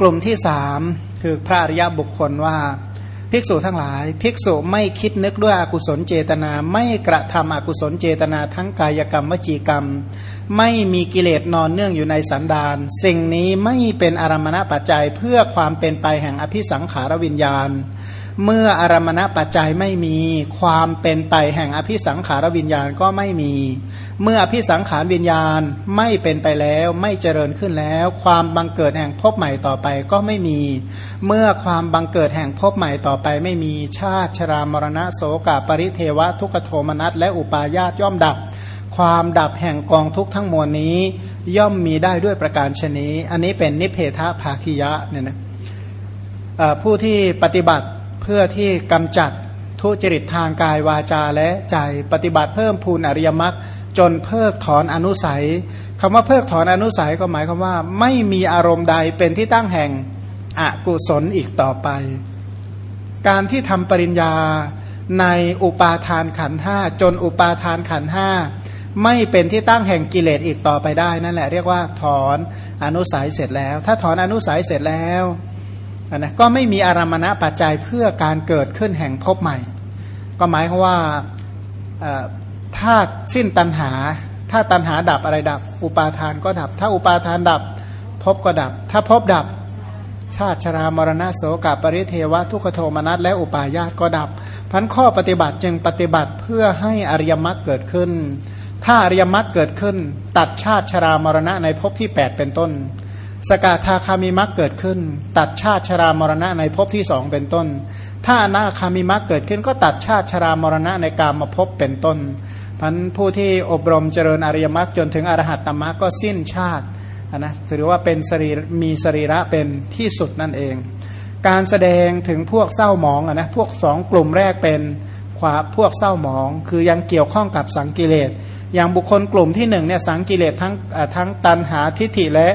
กลุ่มที่สามคือพระอริยบุคคลว่าภิกษุทั้งหลาย ภิกษุไม่คิดนึกด้วยอกุศลเจตนา ไม่กระทำอกุศลเจตนาทั้งกายกรรมวจีกรรม ไม่มีกิเลสนอนเนื่องอยู่ในสันดานสิ่งนี้ไม่เป็นอารมณปัจจัยเพื่อความเป็นไปแห่งอภิสังขารวิญญาณ เมื่ออารมณปัจจัยไม่มีความเป็นไปแห่งอภิสังขารวิญญาณก็ไม่มี เมื่ออภิสังขารวิญญาณไม่เป็นไปแล้วไม่เจริญขึ้นแล้ว ความบังเกิดแห่งภพใหม่ต่อไปก็ไม่มี เมื่อความบังเกิดแห่งภพใหม่ต่อไปไม่มีชาติชรามรณะโสกาปริเทวะทุกขโทมนัสและอุปาญาตย่อมดับ ความดับแห่งกองทุกทั้งมวลนี้ ย่อมมีได้ด้วยประการชนี้อันนี้เป็นนิเพทภาคิยะเนี่ยนะผู้ที่ปฏิบัติ พื่อที่กำจัดทุจริตทางกายวาจาและใจปฏิบัติเพิ่มพูนอริยมรรคจนเพิกถอนอนุสัยคำว่าเพิกถอนอนุสัยก็หมายความว่า ไม่มีอารมณ์ใดเป็นที่ตั้งแห่งอกุศลอีกต่อไป การที่ทำปริญญาในอุปาทานขันห้าจนอุปาทานขันห้าไม่เป็นที่ตั้งแห่งกิเลสอีกต่อไปได้นั่นแหละเรียกว่าถอนอนุสัยเสร็จแล้ว ถ้าถอนอนุสัยเสร็จแล้ว นะก็ไม่มีอารมณะปัจจัยเพื่อการเกิดขึ้นแห่งภพใหม่ ก็หมายความว่าถ้าสิ้นตัณหา ถ้าตัณหาดับอะไรดับ อุปาทานก็ดับ ถ้าอุปาทานดับภพก็ดับ ถ้าภพดับ ชาติชรามรณะโสกปริเทวะทุกขโทมนัสและอุปาญาตก็ดับพันข้อปฏิบัติจึงปฏิบัติเพื่อให้อริยมรรคเกิดขึ้น ถ้าอริยมรรคเกิดขึ้น ตัดชาติชรามรณะในภพที่ 8 เป็นต้น สกทาคามิมักเกิดขึ้น ตัดชาติชรามรณะในภพที่สองเป็นต้น ถ้าอนาคามิมักเกิดขึ้น ก็ตัดชาติชรามรณะในกามมาภพเป็นต้นพันผู้ที่อบรมเจริญอริยมรรคจนถึงอรหัตตมรรคก็สิ้นชาตินะถือว่าเป็นสรีมีสรีระเป็นที่สุดนั่นเอง การแสดงถึงพวกเศร้าหมองนะพวกสองกลุ่มแรกเป็นขวาพวกเศร้าหมอง คือยังเกี่ยวข้องกับสังกิเลสอย่างบุคคลกลุ่มที่หนึ่งเนี่ยสังกิเลสทั้งทั้งตันหาทิฏฐิและ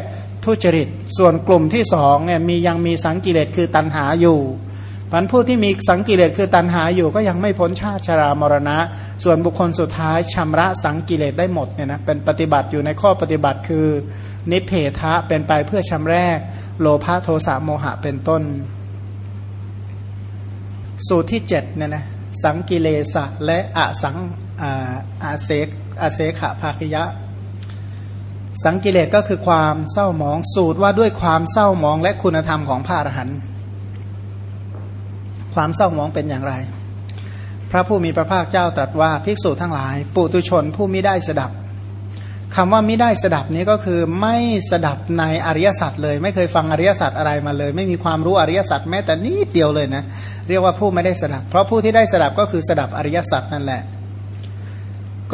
ทุจริต ส่วนกลุ่มที่สองเนี่ยมียังมีสังกิเลสคือตัณหาอยู่พันผู้ที่มีสังกิเลสคือตัณหาอยู่ก็ยังไม่พ้นชาติชรามรณะ ส่วนบุคคลสุดท้ายชำระสังกิเลสได้หมดเนี่ยนะเป็นปฏิบัติอยู่ในข้อปฏิบัติคือนิเพทะเป็นไปเพื่อชำแรก โลภะโทสะโมหะเป็นต้น สูตรที่เจ็ดเนี่ยนะสังกิเลสะและอะสังอาเสกอาเสขะภาคยะ สังกิเลสก็คือความเศร้าหมองสูตรว่าด้วยความเศร้าหมองและคุณธรรมของพระอรหันต์ความเศร้าหมองเป็นอย่างไร พระผู้มีพระภาคเจ้าตรัสว่าภิกษุทั้งหลาย ปุตุชนผู้มิได้สดับคำว่ามิได้สดับนี้ก็คือไม่สดับในอริยสัจเลย ไม่เคยฟังอริยสัจอะไรมาเลย ไม่มีความรู้อริยสัจแม้แต่นิดเดียวเลยนะ เรียกว่าผู้ไม่ได้สดับ เพราะผู้ที่ได้สดับก็คือสดับอริยสัจนั่นแหละ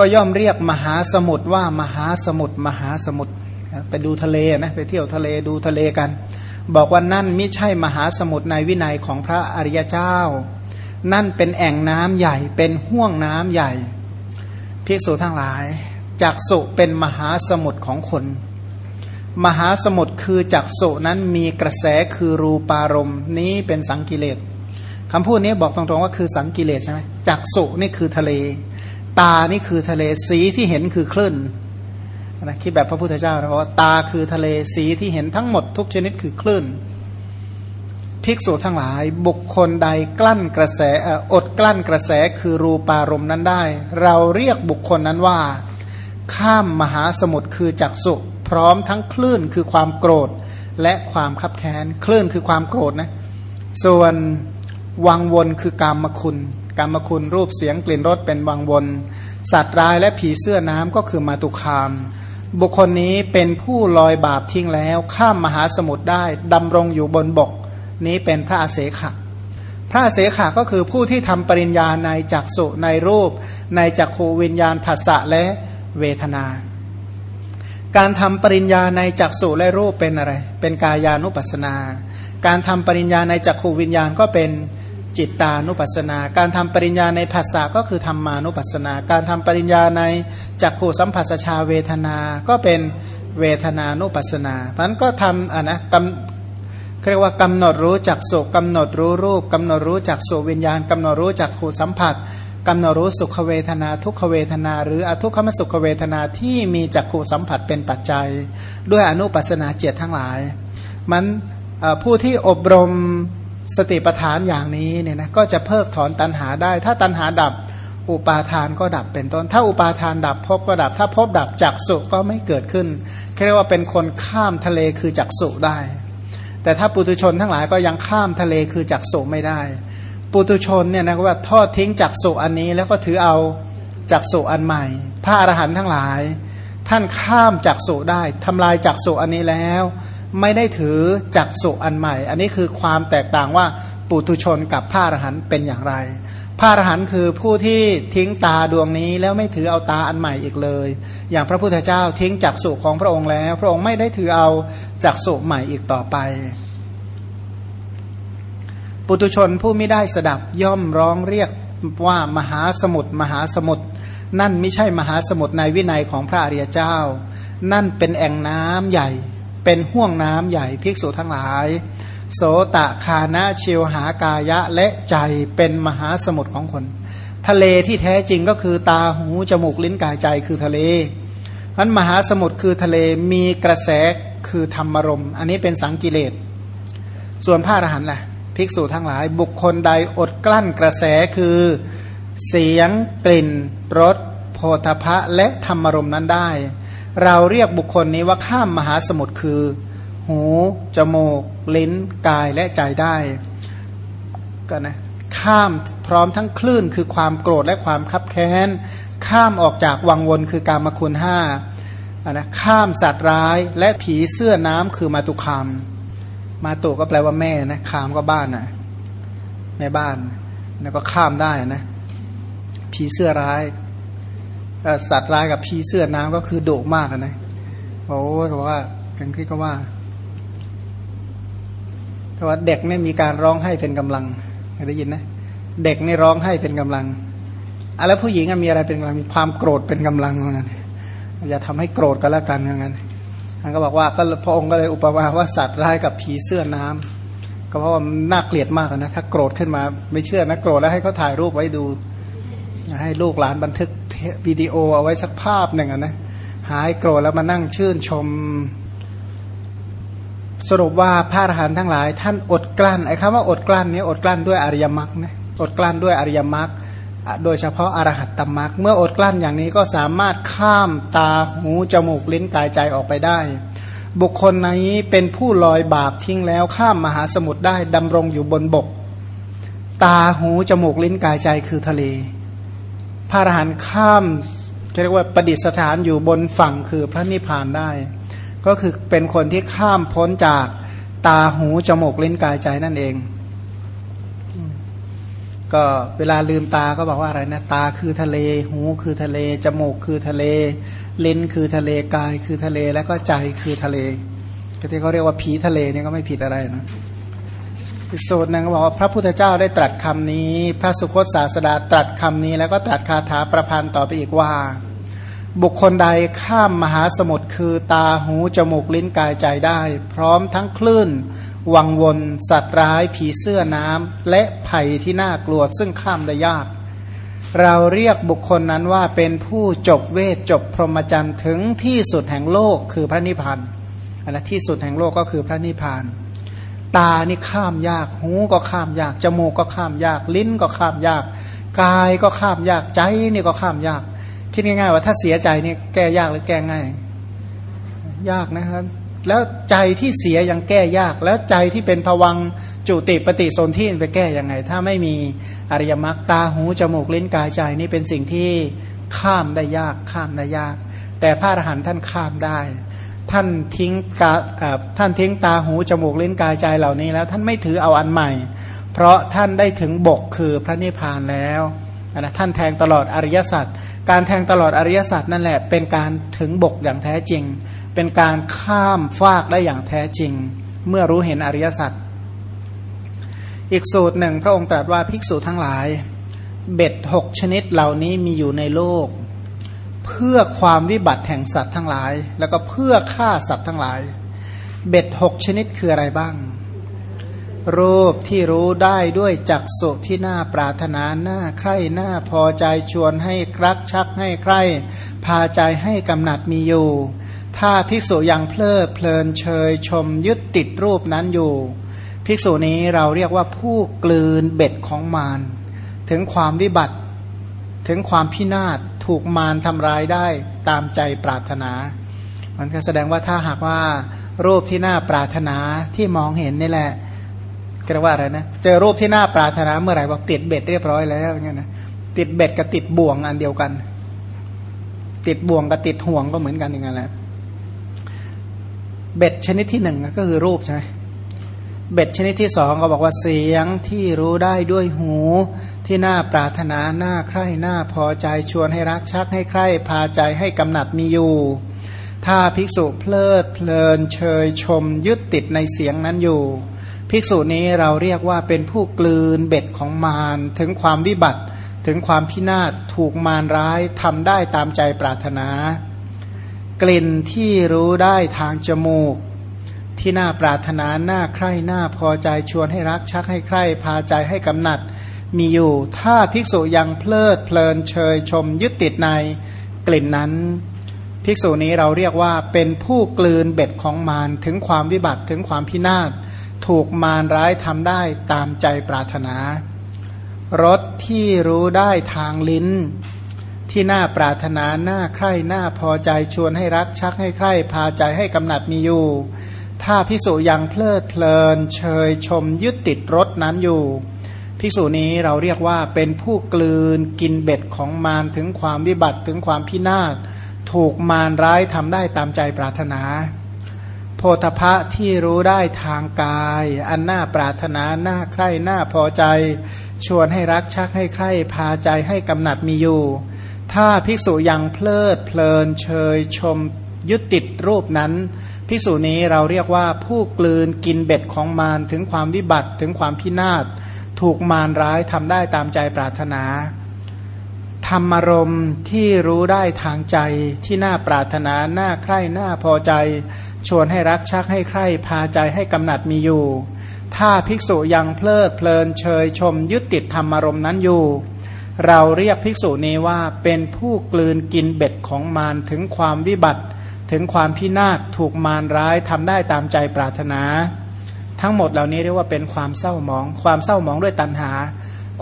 ก็ย่อมเรียกมหาสมุทรว่ามหาสมุทรมหาสมุทรไปดูทะเลนะไปเที่ยวทะเลดูทะเลกัน บอกว่านั่นไม่ใช่มหาสมุทรในวินัยของพระอริยเจ้า นั่นเป็นแอ่งน้ำใหญ่ เป็นห่วงน้ำใหญ่ภิกษุทั้งหลายจักสุเป็นมหาสมุทรของคน มหาสมุทรคือจักสุนั้นมีกระแสคือรูปารมณ์นี้เป็นสังกิเลสคำพูดนี้บอกตรงๆว่าคือสังกิเลสใช่ไหมจักสุนี่คือทะเล ตานี่คือทะเลสีที่เห็นคือคลื่นนะคิดแบบพระพุทธเจ้านะว่าตาคือทะเลสีที่เห็นทั้งหมดทุกชนิดคือคลื่น ภิกษุทั้งหลายบุคคลใดกลั้นกระแสอดกลั้นกระแสคือรูปารมณ์นั้นได้ เราเรียกบุคคลนั้นว่า ข้ามมหาสมุทรคือจักสุพร้อมทั้งคลื่นคือความโกรธและความคับแค้นคลื่นคือความโกรธนะส่วนวังวนคือกรรมคุณ กรรมคุณรูปเสียงกลิ่นรสเป็นวังวน สัตว์ร้ายและผีเสื้อน้ำก็คือมาตุคาม บุคคลนี้เป็นผู้ลอยบาปทิ้งแล้ว ข้ามมหาสมุทรได้ดำรงอยู่บนบก นี้เป็นพระอาเสขะพระอาเสขะก็คือผู้ที่ทำปริญญาในจักสุในรูป ในจักขูวิญญาณผัสสะและเวทนา การทำปริญญาในจักสุและรูปเป็นอะไร เป็นกายานุปัสนา การทำปริญญาในจักขูวิญญาณก็เป็น จิตตานุปัสสนา การทำปริญญาในภาษาก็คือธรรมานุปัสสนา การทำปริญญาในจักขูสัมผัสชาเวทนา ก็เป็นเวทนานุปัสสนาเพราะนั้นก็ทำอะนะกำเรียกว่ากำหนดรู้จักสุกำหนดรู้รูปกำหนดรู้จักสุวิญญาณกำหนดรู้จักขูสัมผัสกำหนดรู้สุขเวทนา ทุกขเวทนา หรืออทุกขมสุขเวทนาที่มีจักขูสัมผัสเป็นปัจจัย ด้วยอนุปัสนาเจตทั้งหลาย มันผู้ที่อบรม สติปัฏฐานอย่างนี้เนี่ยนะก็จะเพิกถอนตัณหาได้ ถ้าตัณหาดับอุปาทานก็ดับเป็นต้น ถ้าอุปาทานดับภพก็ดับ ถ้าภพดับจักสุก็ไม่เกิดขึ้นเรียกว่าเป็นคนข้ามทะเลคือจักสุได้ แต่ถ้าปุตุชนทั้งหลายก็ยังข้ามทะเลคือจักสุไม่ได้ ปุตุชนเนี่ยนะว่าทอดทิ้งจักสุอันนี้แล้วก็ถือเอาจักสุอันใหม่ พระอรหันต์ทั้งหลาย ท่านข้ามจักสุได้ทำลายจักสุอันนี้แล้ว ไม่ได้ถือจักสุอันใหม่ อันนี้คือความแตกต่างว่าปุตุชนกับพระอรหันต์เป็นอย่างไร พระอรหันต์คือผู้ที่ทิ้งตาดวงนี้แล้วไม่ถือเอาตาอันใหม่อีกเลย อย่างพระพุทธเจ้าทิ้งจักสุของพระองค์แล้ว พระองค์ไม่ได้ถือเอาจักสุใหม่อีกต่อไป ปุตุชนผู้ไม่ได้สดับย่อมร้องเรียกว่ามหาสมุทรมหาสมุทรนั่นไม่ใช่มหาสมุทรในวินัยของพระอริยเจ้า นั่นเป็นแอ่งน้ำใหญ่ เป็นห่วงน้ำใหญ่ภิกษุทั้งหลาย โสตะคานะชิวหากายะและใจเป็นมหาสมุทรของคน ทะเลที่แท้จริงก็คือตาหูจมูกลิ้นกายใจคือทะเลมันมหาสมุทรคือทะเลมีกระแสคือธรรมรม อันนี้เป็นสังกิเลส ส่วนพระอรหันต์ล่ะ ภิกษุทั้งหลาย บุคคลใดอดกลั้นกระแสคือเสียงกลิ่นรสโพธพะและธรรมรมนั้นได้ เราเรียกบุคคลนี้ว่าข้ามมหาสมุทรคือ หู จมูก ลิ้น กายและใจได้ก็นะข้ามพร้อมทั้งคลื่นคือความโกรธและความคับแค้น ข้ามออกจากวังวนคือการมคุณห้านะข้ามสัตว์ร้ายและผีเสื้อน้ำคือมาตุคาม มาตุก็แปลว่าแม่นะคามก็บ้านนะแม่บ้านแล้วก็ข้ามได้นะผีเสื้อร้าย สัตว์ร้ายกับผีเสื้อน้ำก็คือดุมากนะโอ้เขาบอกว่าอย่างที่ก็ว่าแต่ว่าเด็กเนี่ยมีการร้องให้เป็นกำลังได้ยินนะเด็กนี่ร้องให้เป็นกำลังอะแล้วผู้หญิงมีอะไรเป็นกำลังมีความโกรธเป็นกำลังเหมือนกันอย่าทำให้โกรธก็แล้วกันเหมือนกันท่านก็บอกว่าก็พระองค์ก็เลยอุปมาว่าสัตว์ร้ายกับผีเสื้อน้ำก็เพราะว่าน่าเกลียดมากนะถ้าโกรธขึ้นมาไม่เชื่อนะโกรธแล้วให้เขาถ่ายรูปไว้ดู ให้ลูกหลานบันทึก วิดีโอเอาไว้สักภาพหนึ่งนะหายโกรธแล้วมานั่งชื่นชม สรุปว่าพระอรหันต์ทั้งหลาย ท่านอดกลั้นไอ้คำว่าอดกลั้นนี้อดกลั้นด้วยอริยมรรคนะอดกลั้นด้วยอริยมรรคโดยเฉพาะอรหัตตมรรคเมื่ออดกลั้นอย่างนี้ก็สามารถข้ามตาหูจมูกลิ้นกายใจออกไปได้ บุคคลนี้เป็นผู้ลอยบาปทิ้งแล้วข้ามมหาสมุทรได้ดำรงอยู่บนบก ตาหูจมูกลิ้นกายใจคือทะเล พระอรหันต์ข้ามเรียกว่าประดิษฐานอยู่บนฝั่งคือพระนิพพานได้ ก็คือเป็นคนที่ข้ามพ้นจากตาหูจมูกลิ้นกายใจนั่นเอง ก็เวลาลืมตาก็บอกว่าอะไรนะ ตาคือทะเล หูคือทะเล จมูกคือทะเล ลิ้นคือทะเลกายคือทะเลแล้วก็ใจคือทะเลก็ที่เขาเรียกว่าผีทะเลนี่ก็ไม่ผิดอะไรนะ อีกสูตรนึงบอกว่าพระพุทธเจ้าได้ตรัสคำนี้ พระสุคตศาสดาตรัสคำนี้ แล้วก็ตรัสคาถาประพันธ์ต่อไปอีกว่า บุคคลใดข้ามมหาสมุทรคือตาหูจมูกลิ้นกายใจได้ พร้อมทั้งคลื่น วังวน สัตว์ร้าย ผีเสื้อน้ำและภัยที่น่ากลัวซึ่งข้ามได้ยาก เราเรียกบุคคลนั้นว่าเป็นผู้จบเวทจบพรหมจรรย์ถึงที่สุดแห่งโลกคือพระนิพพานอันนะที่สุดแห่งโลกก็คือพระนิพพาน ตานี่ข้ามยาก หูก็ข้ามยาก จมูกก็ข้ามยาก ลิ้นก็ข้ามยาก กายก็ข้ามยาก ใจนี่ก็ข้ามยาก คิดง่ายๆว่าถ้าเสียใจนี่แก้ยากหรือแก้ง่าย ยากนะครับ แล้วใจที่เสียยังแก้ยาก แล้วใจที่เป็นผวังจุติปฏิสนธิไปแก้ยังไง ถ้าไม่มีอริยมรรคตา หู จมูก ลิ้น กาย ใจนี่เป็นสิ่งที่ข้ามได้ยาก ข้ามได้ยาก แต่พระอรหันต์ท่านข้ามได้ ท่านทิ้งกาท่านทิ้งตาหูจมูกลิ้นกายใจเหล่านี้แล้ว ท่านไม่ถือเอาอันใหม่ เพราะท่านได้ถึงบกคือพระนิพพานแล้วนะท่านแทงตลอดอริยสัจการแทงตลอดอริยสัจนั่นแหละ เป็นการถึงบกอย่างแท้จริง เป็นการข้ามฟากได้อย่างแท้จริง เมื่อรู้เห็นอริยสัจอีกสูตรหนึ่งพระองค์ตรัสว่าภิกษุทั้งหลาย เบ็ดหกชนิดเหล่านี้มีอยู่ในโลก เพื่อความวิบัติแห่งสัตว์ทั้งหลาย แล้วก็เพื่อฆ่าสัตว์ทั้งหลาย เบ็ดหกชนิดคืออะไรบ้าง รูปที่รู้ได้ด้วยจักสุที่น่าปรารถนาหน้าใคร่หน้าพอใจชวนให้ครักชักให้ใคร่พาใจให้กำหนัดมีอยู่ ถ้าภิกษุยังเพลิดเพลินเชยชมยึดติดรูปนั้นอยู่ ภิกษุนี้เราเรียกว่าผู้กลืนเบ็ดของมารถึงความวิบัติ ถึงความพินาศ ถูกมารทำร้ายได้ตามใจปรารถนา มันก็แสดงว่าถ้าหากว่ารูปที่น่าปรารถนาที่มองเห็นนี่แหละกระว่าอะไรนะ เจอรูปที่น่าปรารถนาเมื่อไหร่บอกติดเบ็ดเรียบร้อยแล้วอย่างเงี้ยนะติดเบ็ดกับติดบ่วงอันเดียวกัน ติดบ่วงกับติดห่วงก็เหมือนกันอย่างนั้นแหละเบ็ดชนิดที่หนึ่งก็คือรูปใช่ไหมเบ็ดชนิดที่สองก็บอกว่าเสียงที่รู้ได้ด้วยหู ที่น่าปรารถนาน่าใคร่น่าพอใจชวนให้รักชักให้ใคร่พาใจให้กำหนัดมีอยู่ ถ้าภิกษุเพลิดเพลินเชยชมยึดติดในเสียงนั้นอยู่ ภิกษุนี้เราเรียกว่าเป็นผู้กลืนเบ็ดของมารถึงความวิบัติ ถึงความพินาศถูกมารร้ายทำได้ตามใจปรารถนา กลิ่นที่รู้ได้ทางจมูกที่น่าปรารถนา น่าใคร่ น่าพอใจ ชวนให้รัก ชักให้ใคร่ พาใจให้กำหนัด มีอยู่ ถ้าภิกษุยังเพลิดเพลินเชยชมยึดติดในกลิ่นนั้น ภิกษุนี้เราเรียกว่าเป็นผู้กลืนเบ็ดของมารถึงความวิบัติถึงความพินาศถูกมารร้ายทำได้ตามใจปรารถนารสที่รู้ได้ทางลิ้น ที่น่าปรารถนาน่าใคร่น่าพอใจชวนให้รักชักให้ใคร่พาใจให้กำหนัดมีอยู่ ถ้าพิสูจยังเพลิดเพลิน เชยชมยึดติดรสนั้นอยู่ พิสูจนี้เราเรียกว่าเป็นผู้กลืนกินเบ็ดของมารถึงความวิบัติถึงความพินาศถูกมารร้ายทำได้ตามใจปรารถนา โพธพะที่รู้ได้ทางกาย อันน่าปรารถนาน่าใคร่น่าพอใจ ชวนให้รักชักให้ใคร่พาใจให้กำหนัดมีอยู่ ถ้าภิกษุยังเพลิดเพลินเชยชมยึดติดรูปนั้นพิสูจนี้เราเรียกว่าผู้กลืนกินเบ็ดของมารถึงความวิบัติถึงความพินาศ ถูกมารร้ายทำได้ตามใจปรารถนาธรรมรมที่รู้ได้ทางใจที่น่าปรารถนาน่าใคร่น่าพอใจ ชวนให้รักชักให้ใคร่พาใจให้กำหนัดมีอยู่ ถ้าภิกษุยังเพลิดเพลินเชยชมยึดติดธรรมรมนั้นอยู่ เราเรียกภิกษุนี้ว่าเป็นผู้กลืนกินเบ็ดของมารถึงความวิบัติ ถึงความพินาศถูกมารร้ายทำได้ตามใจปรารถนา ทั้งหมดเหล่านี้เรียกว่าเป็นความเศร้าหมอง ความเศร้าหมองด้วยตัณหา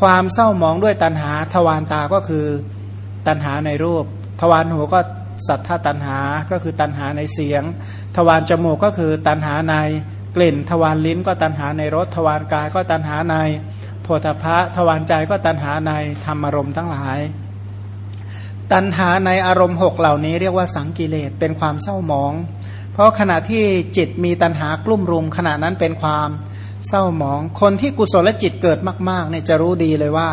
ความเศร้าหมองด้วยตัณหา ทวารตาก็คือตัณหาในรูป ทวารหูก็สัทธาตัณหา ก็คือตัณหาในเสียง ทวารจมูกก็คือตัณหาในกลิ่น ทวารลิ้นก็ตัณหาในรส ทวารกายก็ตัณหาในโพธพะ ทวารใจก็ตัณหาในธรรมารมณ์ทั้งหลาย ตัณหาในอารมณ์หกเหล่านี้เรียกว่าสังกิเลส เป็นความเศร้าหมอง เพราะขณะที่จิตมีตัณหากลุ่มรุมขณะนั้นเป็นความเศร้าหมอง คนที่กุศลจิตเกิดมากๆเนี่ยจะรู้ดีเลยว่า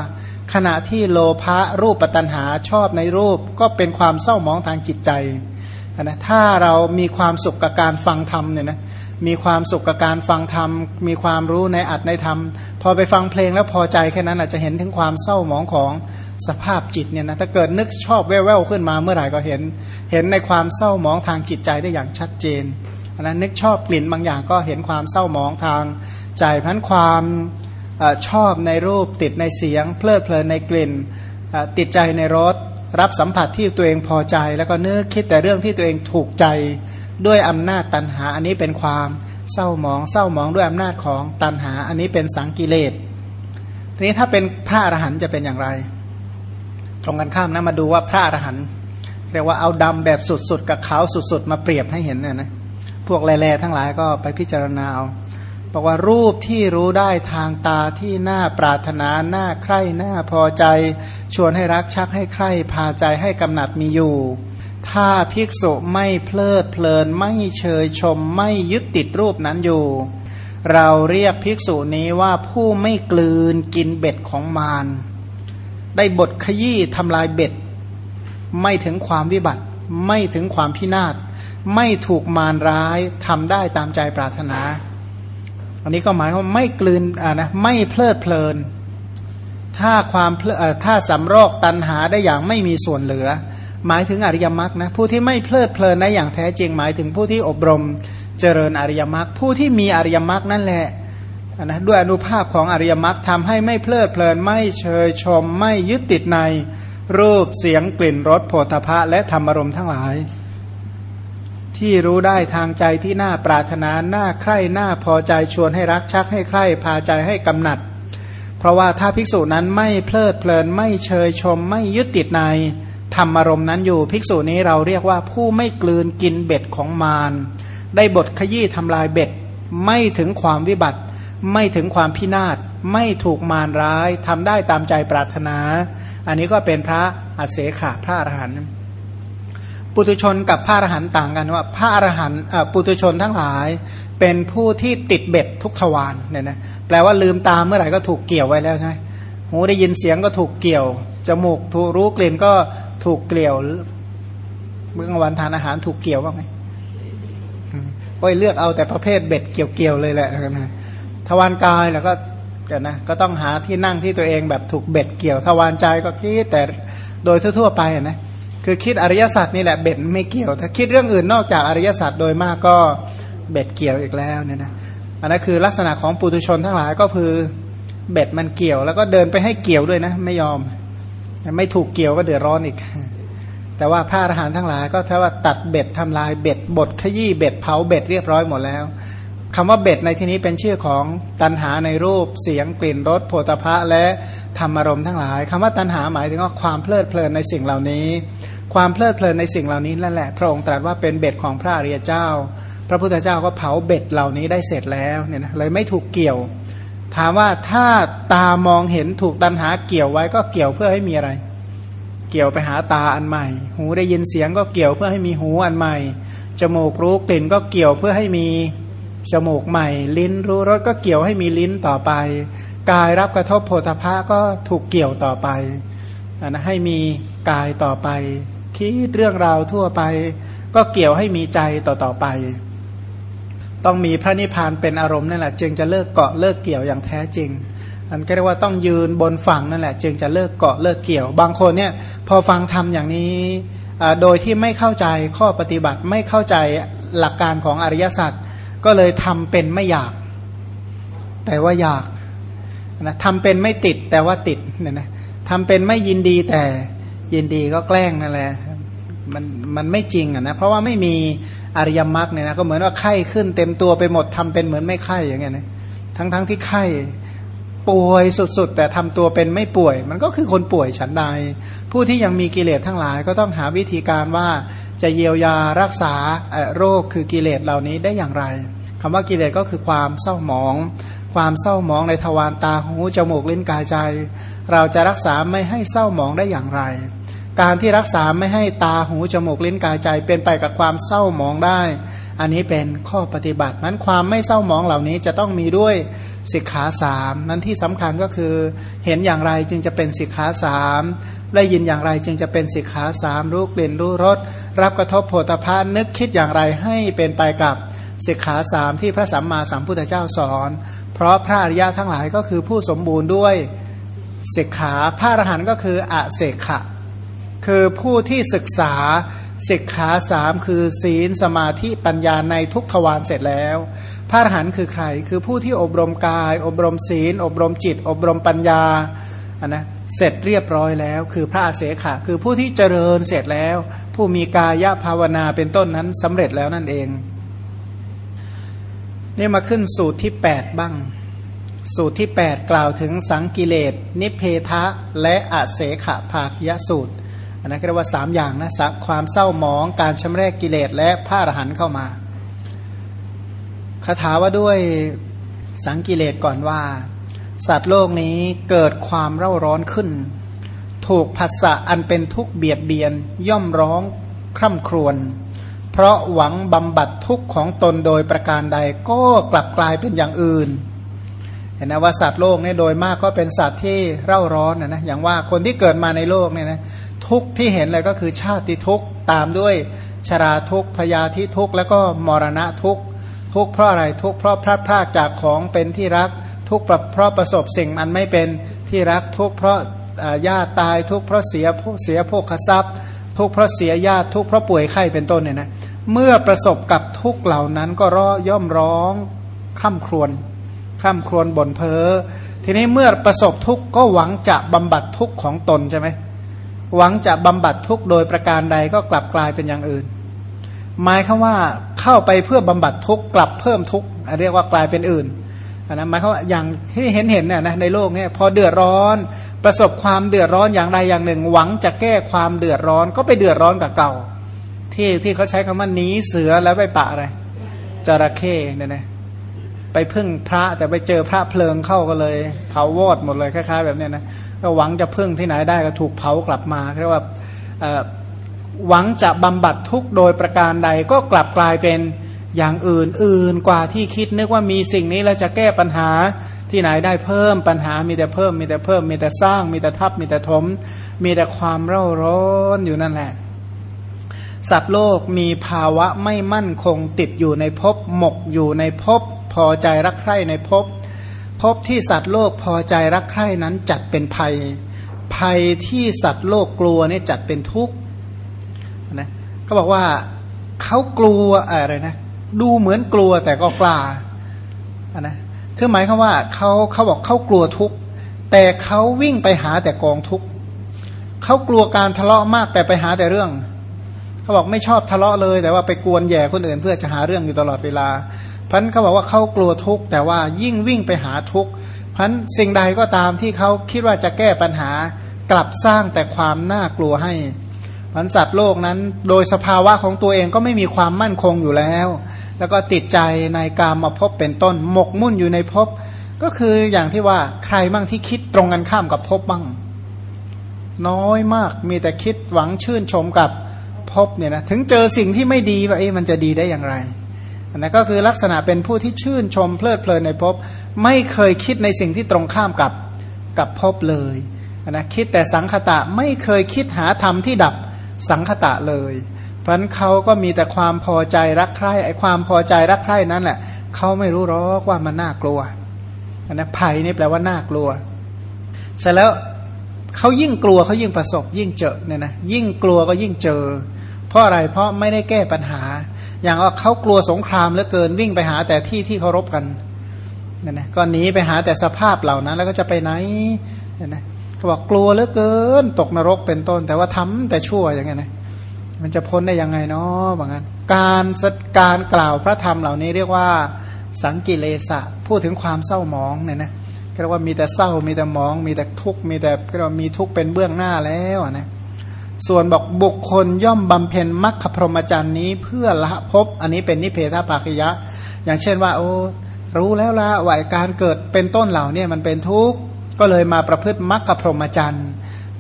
ขณะที่โลภะรูปตัณหาชอบในรูปก็เป็นความเศร้าหมองทางจิตใจนะถ้าเรามีความสุขกับการฟังธรรมเนี่ยนะมีความสุขกับการฟังธรรม มีความรู้ในอัดในธรรม พอไปฟังเพลงแล้วพอใจแค่นั้นอาจจะเห็นถึงความเศร้าหมองของสภาพจิตเนี่ยนะถ้าเกิดนึกชอบแว่วๆขึ้นมาเมื่อไหร่ก็เห็น เห็นในความเศร้าหมองทางจิตใจได้อย่างชัดเจนอันนั้นนึกชอบกลิ่นบางอย่างก็เห็นความเศร้าหมองทางใจพันความอชอบในรูปติดในเสียง เพลิดเพลินในกลิ่นติดใจในรสรับสัมผัสที่ตัวเองพอใจ แล้วก็นึกคิดแต่เรื่องที่ตัวเองถูกใจด้วยอำนาจตันหาอันนี้เป็นความ เศร้ามองเศร้ามองด้วยอำนาจของตันหา อันนี้เป็นสังกิเลสทีนี้ถ้าเป็นพระอรหันต์จะเป็นอย่างไร ตรงกันข้ามนะมาดูว่าพระอรหันต์เรียกว่าเอาดำแบบสุดๆ กับขาวสุดๆ มาเปรียบให้เห็นเนี่ยนะพวกแร่ๆทั้งหลายก็ไปพิจารณาเอาบอกว่ารูปที่รู้ได้ทางตาที่น่าปรารถนาน่าใคร่น่าพอใจ ชวนให้รักชักให้ใคร่พาใจให้กำหนัดมีอยู่ ถ้าภิกษุไม่เพลิดเพลินไม่เชยชมไม่ยึดติดรูปนั้นอยู่ เราเรียกภิกษุนี้ว่าผู้ไม่กลืนกินเบ็ดของมารได้บทขยี้ทำลายเบ็ด ไม่ถึงความวิบัติ ไม่ถึงความพินาศไม่ถูกมารร้ายทำได้ตามใจปรารถนา อันนี้ก็หมายว่าไม่กลืนอ่านะไม่เพลิดเพลิน ถ้าความถ้าสำรอกตันหาได้อย่างไม่มีส่วนเหลือ หมายถึงอริยมรรคนะผู้ที่ไม่เพลิดเพลินในอย่างแท้จริงหมายถึงผู้ที่อบรมเจริญอริยมรรคผู้ที่มีอริยมรรคนั่นแหละนะด้วยอนุภาพของอริยมรรคทำให้ไม่เพลิดเพลินไม่เชยชม ไม่ยึดติดในรูปเสียงกลิ่นรสโผฏฐะและธรรมรมทั้งหลายที่ที่รู้ได้ทางใจที่น่าปรารถนาน่าใคร่น่าพอใจชวนให้รักชักให้ใคร่พาใจให้กำหนัด เพราะว่าถ้าภิกษุนั้นไม่เพลิดเพลินไม่เชยชม ไม่ยึดติดใน ธรรมารมณ์นั้นอยู่ ภิกษุนี้เราเรียกว่าผู้ไม่กลืนกินเบ็ดของมารได้บทขยี้ทำลายเบ็ด ไม่ถึงความวิบัติ ไม่ถึงความพินาศไม่ถูกมารร้ายทำได้ตามใจปรารถนา อันนี้ก็เป็นพระอาเสขะพระอรหันต์ปุตุชนกับพระอรหันต์ต่างกันว่า พระอรหันต์ปุตุชนทั้งหลาย เป็นผู้ที่ติดเบ็ดทุกทวารเนี่ยนะแปลว่าลืมตาเมื่อไหร่ก็ถูกเกี่ยวไว้แล้วใช่ไหมหูได้ยินเสียงก็ถูกเกี่ยว จมูกถูกรู้กลิ่นก็ถูกเกลียวเมื่อวันทานอาหารถูกเกี่ยวบ้างไหมโอ้ยเลือกเอาแต่ประเภทเบ็ดเกี่ยวๆเลยแหละนะทวารกายแล้วก็กันนะก็ต้องหาที่นั่งที่ตัวเองแบบถูกเบ็ดเกี่ยวทวารใจก็คิดแต่โดยทั่วๆไปนะคือคิดอริยสัจนี่แหละเบ็ดไม่เกี่ยว ถ้าคิดเรื่องอื่นนอกจากอริยสัจโดยมากก็เบ็ดเกี่ยวอีกแล้วเนี่ยนะอันนั้นคือลักษณะของปุถุชนทั้งหลายก็คือเบ็ดมันเกี่ยว แล้วก็เดินไปให้เกี่ยวด้วยนะ ไม่ยอม ไม่ถูกเกี่ยวก็เดือดร้อนอีก แต่ว่าพระอรหันต์ทั้งหลายก็ถ้าว่าตัดเบ็ดทำลายเบ็ดบดขยี้เบ็ดเผาเบ็ดเรียบร้อยหมดแล้วคำว่าเบ็ดในที่นี้เป็นชื่อของตัณหาในรูปเสียงกลิ่นรสโผฏฐัพพะและธรรมารมณ์ทั้งหลายคำว่าตัณหาหมายถึงว่าความเพลิดเพลินในสิ่งเหล่านี้ ความเพลิดเพลินในสิ่งเหล่านี้นั่นแหละ พระองค์ตรัสว่าเป็นเบ็ดของพระอริยเจ้า พระพุทธเจ้าก็เผาเบ็ดเหล่านี้ได้เสร็จแล้วเนี่ยนะเลยไม่ถูกเกี่ยว ถามว่าถ้าตามองเห็นถูกตันหาเกี่ยวไว้ก็เกี่ยวเพื่อให้มีอะไร เกี่ยวไปหาตาอันใหม่ หูได้ยินเสียงก็เกี่ยวเพื่อให้มีหูอันใหม่ จมูกรู้กลิ่นก็เกี่ยวเพื่อให้มีจมูกใหม่ ลิ้นรู้รสก็เกี่ยวให้มีลิ้นต่อไป กายรับกระทบโพธภะก็ถูกเกี่ยวต่อไปนะให้มีกายต่อไป คิดเรื่องราวทั่วไป ก็เกี่ยวให้มีใจต่อต่อไป ต้องมีพระนิพพานเป็นอารมณ์นั่นแหละจึงจะเลิกเกาะเลิกเกี่ยวอย่างแท้จริงอันก็เรียกว่าต้องยืนบนฝั่งนั่นแหละ จึงจะเลิกเกาะเลิกเกี่ยว บางคนเนี่ยพอฟังทำอย่างนี้ โดยที่ไม่เข้าใจข้อปฏิบัติไม่เข้าใจหลักการของอริยสัจก็เลยทำเป็นไม่อยาก แต่ว่าอยากนะทำเป็นไม่ติดแต่ว่าติดเนี่ยนะทำเป็นไม่ยินดีแต่ยินดีก็แกล้งนั่นแหละมันมันไม่จริงอะนะเพราะว่าไม่มี อริยมรรคเนี่ยนะก็เหมือนว่าไข้ขึ้นเต็มตัวไปหมดทำเป็นเหมือนไม่ไข้อย่างเงี้ยนะทั้งทั้งที่ไข้ป่วยสุดๆ แต่ทำตัวเป็นไม่ป่วย มันก็คือคนป่วยฉันใด ผู้ที่ยังมีกิเลสทั้งหลายก็ต้องหาวิธีการว่าจะเยียวยารักษาโรคคือกิเลสเหล่านี้ได้อย่างไรคำว่ากิเลสก็คือความเศร้าหมอง ความเศร้าหมองในทวารตาหูจมูกลิ้นกายใจ เราจะรักษาไม่ให้เศร้าหมองได้อย่างไร การที่รักษาไม่ให้ตาหูจมูกลิ้นกายใจ เป็นไปกับความเศร้าหมองได้ อันนี้เป็นข้อปฏิบัตินั้นความไม่เศร้าหมองเหล่านี้จะต้องมีด้วยสิกขาสามนั้นที่สำคัญก็คือ เห็นอย่างไรจึงจะเป็นสิกขาสามได้ยินอย่างไรจึงจะเป็นสิกขาสามรู้กลิ่นรู้รสรับกระทบโผฏฐานนึกคิดอย่างไรให้เป็นไปกับสิกขาสามที่พระสัมมาสัมพุทธเจ้าสอน เพราะพระอริยะทั้งหลายก็คือผู้สมบูรณ์ด้วยสิกขาพระอรหันต์ก็คืออะเสกขะ คือผู้ที่ศึกษาศิกขาสามคือศีลสมาธิปัญญาในทุกทวารเสร็จแล้ว พระอรหันต์คือใคร คือผู้ที่อบรมกาย อบรมศีล อบรมจิต อบรมปัญญานนะเสร็จเรียบร้อยแล้ว คือพระอาเสขะคือผู้ที่เจริญเสร็จแล้ว ผู้มีกายภาวนาเป็นต้นนั้นสำเร็จแล้วนั่นเองนี่มาขึ้นสูตรที่ 8 บ้าง สูตรที่ 8 กล่าวถึงสังกิเลสนิเพทะและอาเสขะภาคยสูตร อันนั้นเรียกว่าสามอย่างนะความเศร้าหมองการชำระกิเลสและพระอรหันต์เข้ามาคาถาว่าด้วยสังกิเลสก่อนว่า สัตว์โลกนี้เกิดความเร่าร้อนขึ้น ถูกผัสสะอันเป็นทุกข์เบียดเบียนย่อมร้องคร่ำครวญเพราะหวังบำบัดทุกข์ของตนโดยประการใดก็กลับกลายเป็นอย่างอื่นเห็นนะว่าสัตว์โลกเนี่ยโดยมากก็เป็นสัตว์ที่เร่าร้อนนะนะอย่างว่าคนที่เกิดมาในโลกเนี่ยนะ ทุกที่เห็นเลยก็คือชาติทุกตามด้วยชราทุกพยาธิทุกแล้วก็มรณะทุกทุกเพราะอะไรทุกเพราะพลาดพลาดจากของเป็นที่รักทุกเพราะประสบสิ่งอันไม่เป็นที่รักทุกเพราะญาติตายทุกเพราะเสียพวกเสียพวกทรัพย์ ทุกเพราะเสียญาติทุกเพราะป่วยไข้เป็นต้นเนี่ยนะเมื่อประสบกับทุกเหล่านั้นก็ร้อย่อมร้องคร่ำครวญคร่ำครวญบ่นเพ้อทีนี้เมื่อประสบทุกข์ก็หวังจะบำบัดทุกข์ของตนใช่ไหม หวังจะบำบัดทุกโดยประการใดก็กลับกลายเป็นอย่างอื่น หมายคือว่าเข้าไปเพื่อบำบัดทุกกลับเพิ่มทุกเรียกว่ากลายเป็นอื่นนะหมายความว่าอย่างที่เห็นเห็นเนี่ยนะในโลกเนี่ยพอเดือดร้อน ประสบความเดือดร้อนอย่างใดอย่างหนึ่ง หวังจะแก้ความเดือดร้อนก็ไปเดือดร้อนกับเก่า ที่ที่เขาใช้คำว่าหนีเสือแล้วไปปะอะไรจระเข้เนี่ยนะไปพึ่งพระแต่ไปเจอพระเพลิงเข้าก็เลยเผาวอดหมดเลยคล้ายๆ แบบเนี้ยนะ ก็หวังจะพึ่งที่ไหนได้ก็ถูกเผากลับมาเรียกว่าหวังจะบำบัดทุกโดยประการใดก็กลับกลายเป็นอย่างอื่นอื่นกว่าที่คิดนึกว่ามีสิ่งนี้แล้วจะแก้ปัญหาที่ไหนได้เพิ่มปัญหามีแต่เพิ่มมีแต่เพิ่มมีแต่สร้าง มีแต่ทับมีแต่ถม มีแต่ความเร่าร้อนอยู่นั่นแหละ สัตว์โลกมีภาวะไม่มั่นคงติดอยู่ในภพหมกอยู่ในภพพอใจรักใคร่ในภพ ภพที่สัตว์โลกพอใจรักใคร่นั้นจัดเป็นภัย ภัยที่สัตว์โลกกลัวเนี่ยจัดเป็นทุกข์นะเขาบอกว่าเขากลัวอะไรนะดูเหมือนกลัวแต่ก็กล้านะคือหมายคือว่าเขาเขาบอกเขากลัวทุกข์แต่เขาวิ่งไปหาแต่กองทุกข์เขากลัวการทะเลาะมากแต่ไปหาแต่เรื่องเขาบอกไม่ชอบทะเลาะเลย แต่ว่าไปกวนแย่คนอื่นเพื่อจะหาเรื่องอยู่ตลอดเวลา พันเขาบอกว่าเขากลัวทุกข์แต่ว่ายิ่งวิ่งไปหาทุกข์พันสิ่งใดก็ตามที่เขาคิดว่าจะแก้ปัญหากลับสร้างแต่ความน่ากลัวให้พันสัตว์โลกนั้น โดยสภาวะของตัวเองก็ไม่มีความมั่นคงอยู่แล้ว แล้วก็ติดใจในการมาพบเป็นต้นหมกมุ่นอยู่ในพบ ก็คืออย่างที่ว่าใครบ้างที่คิดตรงกันข้ามกับพบบ้าง น้อยมากมีแต่คิดหวังชื่นชมกับพบเนี่ยนะถึงเจอสิ่งที่ไม่ดีว่าเอ๊ะมันจะดีได้อย่างไร นนั้นก็คือลักษณะเป็นผู้ที่ชื่นชมเพลิดเพลินในภพไม่เคยคิดในสิ่งที่ตรงข้ามกับกับภพเลยนะคิดแต่สังคตะไม่เคยคิดหาธรรมที่ดับสังคตะเลย เพราะนั้นเขาก็มีแต่ความพอใจรักใคร่ไอความพอใจรักใคร่นั้นแหละเขาไม่รู้หรอกว่ามันน่ากลัวนะภัยนี่แปลว่าน่ากลัว เสร็จแล้วเขายิ่งกลัวเขายิ่งประสบยิ่งเจอเนี่ยนะยิ่งกลัวก็ยิ่งเจอ เพราะอะไรเพราะไม่ได้แก้ปัญหา อย่างว่าเขากลัวสงครามเหลือเกินวิ่งไปหาแต่ที่ที่เคารพกันเนี่ยนะก็หนีไปหาแต่สภาพเหล่านั้น แล้วก็จะไปไหนเนี่ยนะเขาบอกกลัวเหลือเกิน ตกนรกเป็นต้น แต่ว่าทำแต่ชั่วอย่างเงี้ยนะมันจะพ้นได้ยังไงเนาะบางงั้นการการกล่าวพระธรรมเหล่านี้เรียกว่าสังกิเลสะพูดถึงความเศร้าหมองเนี่ยนะเรียกว่ามีแต่เศร้ามีแต่หมอง มีแต่ทุกข์มีแต่เรียกว่ามีทุกข์เป็นเบื้องหน้าแล้วนะ ส่วนบอกบุคคลย่อมบำเพ็ญมรรคพรหมจรรย์นี้เพื่อละภพอันนี้เป็นนิเพทปาคยะ อย่างเช่นว่า โอ้รู้แล้วละว่าการเกิดเป็นต้นเหล่านี้มันเป็นทุกข์ก็เลยมาประพฤติมรรคพรหมจรรย์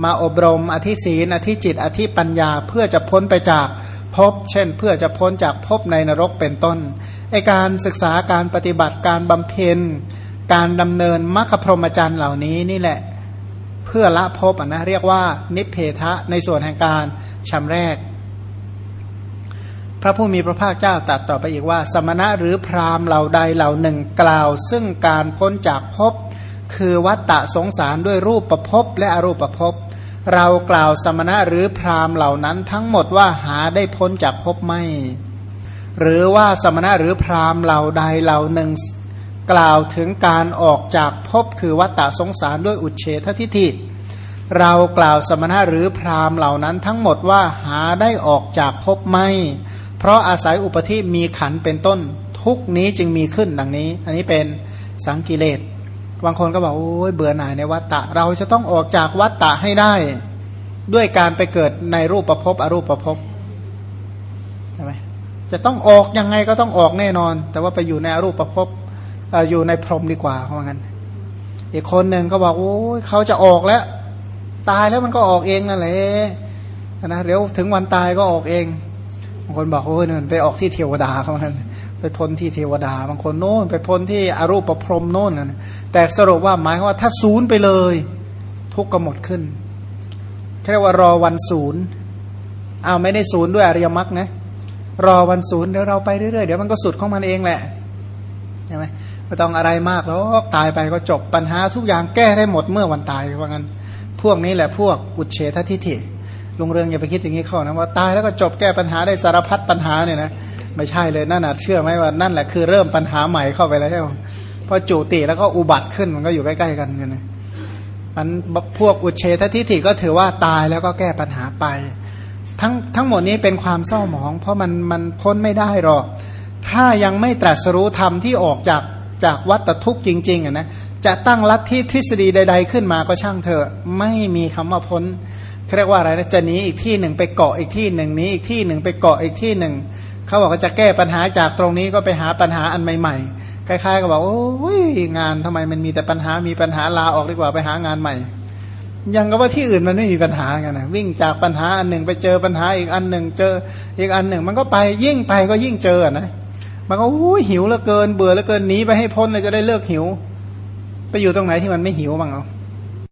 มาอบรมอธิศีนอธิจิต อธิปัญญาเพื่อจะพ้นไปจากภพเช่น เพื่อจะพ้นจากภพในนรกเป็นต้นไอการศึกษาการปฏิบัติการบำเพ็ญ การดำเนินมรรคพรหมจรรย์เหล่านี้นี่แหละ เพื่อละภพนะเรียกว่านิเพทะในส่วนแห่งการชำแรก พระผู้มีพระภาคเจ้าตรัสต่อไปอีกว่า สมณะหรือพราหมณ์เหล่าใดเหล่าหนึ่งกล่าว ซึ่งการพ้นจากภพคือวัตตะสงสารด้วยรูปประพบและอรูปประพบเรากล่าวสมณะหรือพราหมณ์เหล่านั้นทั้งหมดว่าหาได้พ้นจากภพไม่ หรือว่าสมณะหรือพราหมณ์เหล่าใดเหล่าหนึ่ง กล่าวถึงการออกจากภพคือวัตตะสงสารด้วยอุเฉททิฏฐิเรากล่าวสมณะหรือพราหมณ์เหล่านั้นทั้งหมดว่าหาได้ออกจากภพไม่ เพราะอาศัยอุปธิมีขันเป็นต้นทุกนี้จึงมีขึ้นดังนี้ อันนี้เป็นสังกิเลสบางคนก็บอกโอ้ยเบื่อหน่ายในวัฏฏะเราจะต้องออกจากวัฏฏะให้ได้ ด้วยการไปเกิดในรูปประพบอรูปประพบใช่ไหมจะต้องออกยังไงก็ต้องออกแน่นอน แต่ว่าไปอยู่ในอรูปประพบ อยู่ในพรหมดีกว่าเพราะงั้น อีกคนหนึ่งก็บอกโอ้ยเขาจะออกแล้ว ตายแล้วมันก็ออกเองนั่นแหละนะเดี๋ยวถึงวันตายก็ออกเองบางคนบอกโอ้ยเนี่ยไปออกที่เทวดาเขาเหมือนไปพ้นที่เทวดา บางคนโน่นไปพ้นที่อรูปประพรมโน่นนะแต่สรุปว่าหมายว่าถ้าศูนย์ไปเลย ทุกข์ก็หมดขึ้นเรียกว่ารอวันศูนย์อ้าไม่ได้ศูนย์ด้วยอริยมรรคนะรอวันศูนย์เดี๋ยวเราไปเรื่อยๆเดี๋ยวมันก็สุดของมันเองแหละใช่ไหม ไม่ต้องอะไรมากแล้วตายไปก็จบปัญหาทุกอย่างแก้ได้หมดเมื่อวันตายว่างั้น พวกนี้แหละพวกอุเฉททิฏฐิลุงเรืองอย่าไปคิดอย่างนี้เข้านะว่าตายแล้วก็จบแก้ปัญหาได้สารพัดปัญหาเนี่ยนะไม่ใช่เลยนั่นนะเชื่อไหมว่านั่นแหละคือเริ่มปัญหาใหม่เข้าไปแล้วใช่ไหมพอจุติแล้วก็อุบัติขึ้นมันก็อยู่ใกล้ๆกันกันนะมันพวกอุเฉททิฏฐิก็ถือว่าตายแล้วก็แก้ปัญหาไป ทั้งทั้งหมดนี้เป็นความเศร้าหมอง เพราะมันมันพ้นไม่ได้หรอก ถ้ายังไม่ตรัสรู้ธรรมที่ออกจาก จากวัฏทุกข์จริงๆอะนะจะตั้งลัทธิทฤษฎีใด ๆ ขึ้นมาก็ช่างเถอะไม่มีคำว่าพ้นเรียกว่าอะไรนะจะหนีอีกที่หนึ่งไปเกาะอีกที่หนึ่งนี้อีกที่หนึ่งไปเกาะอีกที่หนึ่งเขาบอกว่าจะแก้ปัญหาจากตรงนี้ก็ไปหาปัญหาอันใหม่ ๆ คล้ายๆก็บอกโอ้ยงานทำไมมันมีแต่ปัญหามีปัญหาลาออกดีกว่าไปหางานใหม่ ยังก็ว่าที่อื่นมันไม่มีปัญหากันนะวิ่งจากปัญหาอันหนึ่งไปเจอปัญหาอีกอันหนึ่งเจออีกอันหนึ่ง มันก็ไปยิ่งไปก็ยิ่งเจอนะ มันก็อ้หิวเหลือเกิน เบื่อเหลือเกินหนีไปให้พ้นเลยจะได้เลิกหิว ไปอยู่ตรงไหนที่มันไม่หิวบ้างเอา